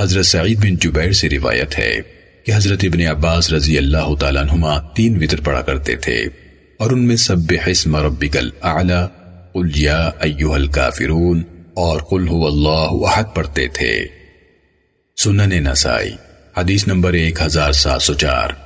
حضرت سعید بن جبیر سے روایت ہے کہ حضرت ابن عباس رضی اللہ تعالیٰ عنہما تین وطر پڑھا کرتے تھے اور ان میں سبح اسم ربک الاعلی قل یا ایوہ الكافرون اور قل هو اللہ احد پڑھتے تھے۔ سنن نسائی، حدیث نمبر ایک ہزار سات سو چار۔